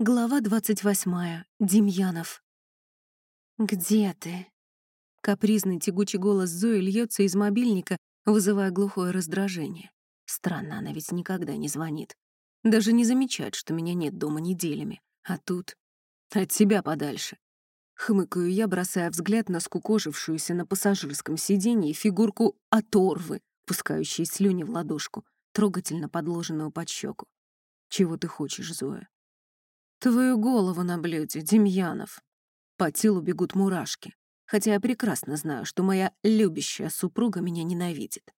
Глава двадцать восьмая. Демьянов. «Где ты?» Капризный тягучий голос Зои льется из мобильника, вызывая глухое раздражение. Странно, она ведь никогда не звонит. Даже не замечает, что меня нет дома неделями. А тут... От тебя подальше. Хмыкаю я, бросая взгляд на скукожившуюся на пассажирском сиденье фигурку оторвы, пускающей слюни в ладошку, трогательно подложенную под щеку. «Чего ты хочешь, Зоя?» Твою голову на блюде, Демьянов. По телу бегут мурашки, хотя я прекрасно знаю, что моя любящая супруга меня ненавидит.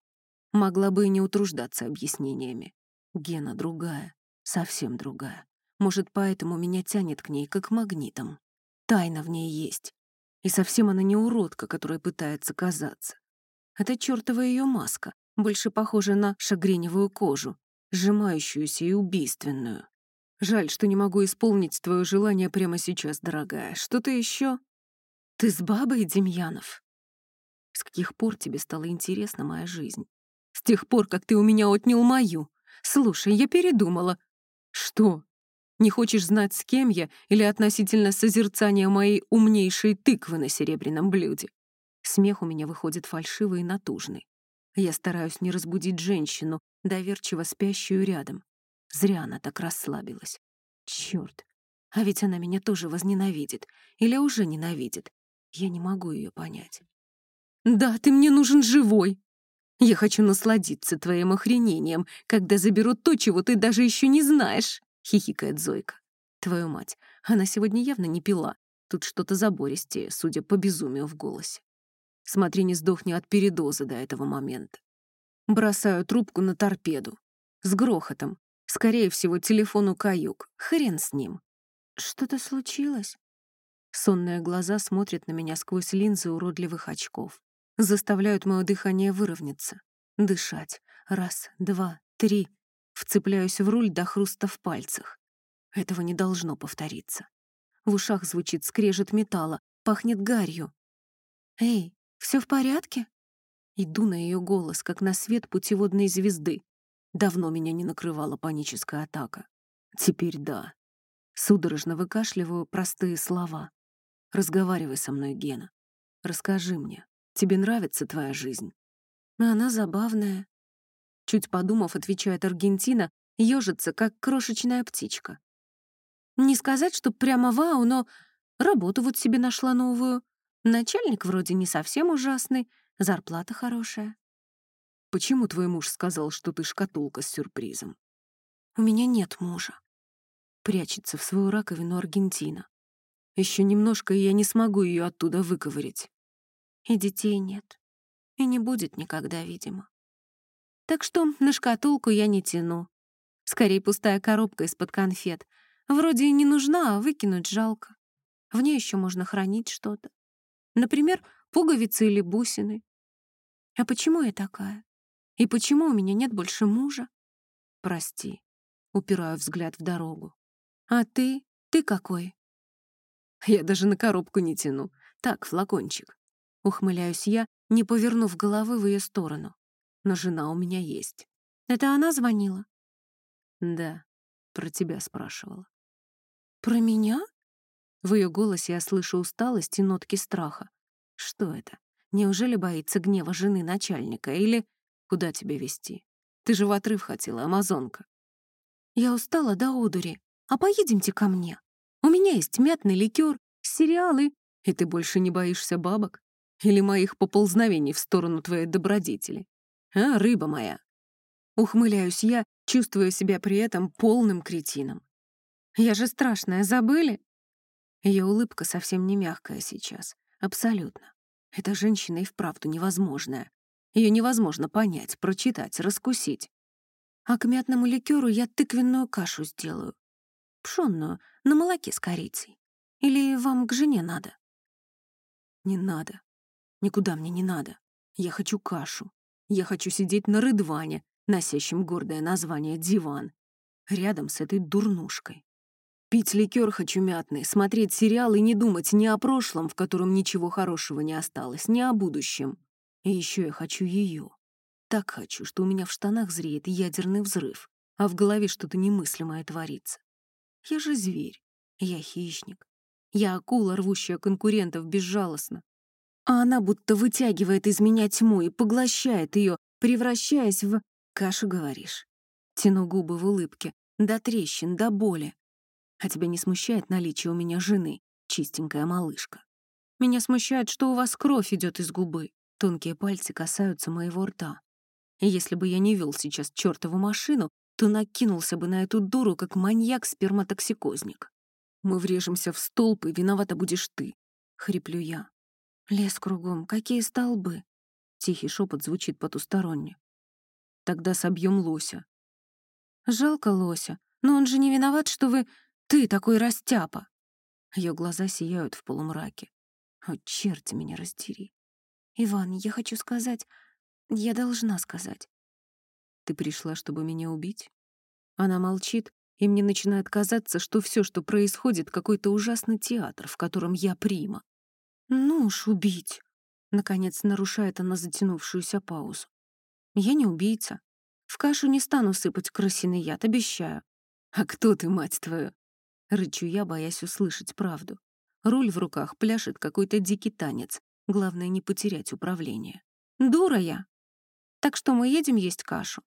Могла бы и не утруждаться объяснениями. Гена другая, совсем другая. Может, поэтому меня тянет к ней как магнитом. Тайна в ней есть. И совсем она не уродка, которая пытается казаться. Это чертова ее маска, больше похожа на шагреневую кожу, сжимающуюся и убийственную. Жаль, что не могу исполнить твое желание прямо сейчас, дорогая. Что-то еще? Ты с бабой, Демьянов? С каких пор тебе стала интересна моя жизнь? С тех пор, как ты у меня отнял мою. Слушай, я передумала. Что? Не хочешь знать, с кем я, или относительно созерцания моей умнейшей тыквы на серебряном блюде? Смех у меня выходит фальшивый и натужный. Я стараюсь не разбудить женщину, доверчиво спящую рядом. Зря она так расслабилась. Чёрт, а ведь она меня тоже возненавидит. Или уже ненавидит. Я не могу её понять. «Да, ты мне нужен живой. Я хочу насладиться твоим охренением, когда заберу то, чего ты даже ещё не знаешь», — хихикает Зойка. Твою мать, она сегодня явно не пила. Тут что-то забористее, судя по безумию в голосе. Смотри, не сдохни от передоза до этого момента. Бросаю трубку на торпеду. С грохотом, Скорее всего, телефону каюк. Хрен с ним. Что-то случилось? Сонные глаза смотрят на меня сквозь линзы уродливых очков. Заставляют мое дыхание выровняться. Дышать. Раз, два, три. Вцепляюсь в руль до хруста в пальцах. Этого не должно повториться. В ушах звучит скрежет металла, пахнет гарью. «Эй, все в порядке?» Иду на ее голос, как на свет путеводной звезды. Давно меня не накрывала паническая атака. Теперь да. Судорожно выкашливаю простые слова. Разговаривай со мной, Гена. Расскажи мне, тебе нравится твоя жизнь? Она забавная. Чуть подумав, отвечает Аргентина, ежится, как крошечная птичка. Не сказать, что прямо вау, но работу вот себе нашла новую. Начальник вроде не совсем ужасный, зарплата хорошая. Почему твой муж сказал, что ты шкатулка с сюрпризом? У меня нет мужа. Прячется в свою раковину Аргентина. Еще немножко, и я не смогу ее оттуда выковырять. И детей нет. И не будет никогда, видимо. Так что на шкатулку я не тяну. Скорее пустая коробка из-под конфет. Вроде и не нужна, а выкинуть жалко. В ней еще можно хранить что-то. Например, пуговицы или бусины. А почему я такая? И почему у меня нет больше мужа? Прости. Упираю взгляд в дорогу. А ты? Ты какой? Я даже на коробку не тяну. Так, флакончик. Ухмыляюсь я, не повернув головы в ее сторону. Но жена у меня есть. Это она звонила? Да, про тебя спрашивала. Про меня? В ее голосе я слышу усталость и нотки страха. Что это? Неужели боится гнева жены начальника? Или Куда тебя вести? Ты же в отрыв хотела, амазонка. Я устала до одури. А поедемте ко мне. У меня есть мятный ликер, сериалы. И ты больше не боишься бабок? Или моих поползновений в сторону твоей добродетели? А, рыба моя? Ухмыляюсь я, чувствуя себя при этом полным кретином. Я же страшная, забыли? Ее улыбка совсем не мягкая сейчас. Абсолютно. Эта женщина и вправду невозможная. Ее невозможно понять, прочитать, раскусить. А к мятному ликеру я тыквенную кашу сделаю. Пшенную, на молоке с корицей. Или вам к жене надо? Не надо. Никуда мне не надо. Я хочу кашу. Я хочу сидеть на рыдване, носящем гордое название «диван», рядом с этой дурнушкой. Пить ликер хочу мятный, смотреть сериал и не думать ни о прошлом, в котором ничего хорошего не осталось, ни о будущем. И еще я хочу ее. Так хочу, что у меня в штанах зреет ядерный взрыв, а в голове что-то немыслимое творится. Я же зверь, Я хищник. Я акула, рвущая конкурентов безжалостно. А она будто вытягивает из меня тьму и поглощает ее, превращаясь в... Кашу, говоришь. Тяну губы в улыбке. До трещин, до боли. А тебя не смущает наличие у меня жены, чистенькая малышка? Меня смущает, что у вас кровь идет из губы. Тонкие пальцы касаются моего рта. Если бы я не вел сейчас чертову машину, то накинулся бы на эту дуру, как маньяк-сперматоксикозник. Мы врежемся в столб, и виновата будешь ты, — хриплю я. Лес кругом, какие столбы? Тихий шепот звучит потусторонне. Тогда собьем лося. Жалко лося, но он же не виноват, что вы... Ты такой растяпа. Ее глаза сияют в полумраке. О, черти меня раздери. Иван, я хочу сказать... Я должна сказать. Ты пришла, чтобы меня убить? Она молчит, и мне начинает казаться, что все, что происходит, какой-то ужасный театр, в котором я прима. «Ну уж убить!» Наконец нарушает она затянувшуюся паузу. «Я не убийца. В кашу не стану сыпать крысиный яд, обещаю». «А кто ты, мать твою?» Рычу я, боясь услышать правду. Руль в руках пляшет какой-то дикий танец. Главное, не потерять управление. «Дура я!» «Так что мы едем есть кашу?»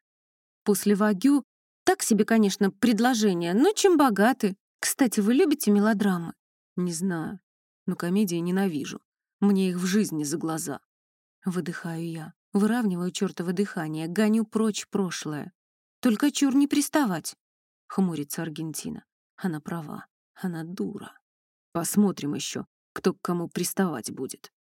После вагю так себе, конечно, предложение, но чем богаты. Кстати, вы любите мелодрамы? Не знаю но комедии ненавижу. Мне их в жизни за глаза. Выдыхаю я, выравниваю чертово дыхание, гоню прочь прошлое. Только чур не приставать, — хмурится Аргентина. Она права, она дура. Посмотрим еще, кто к кому приставать будет.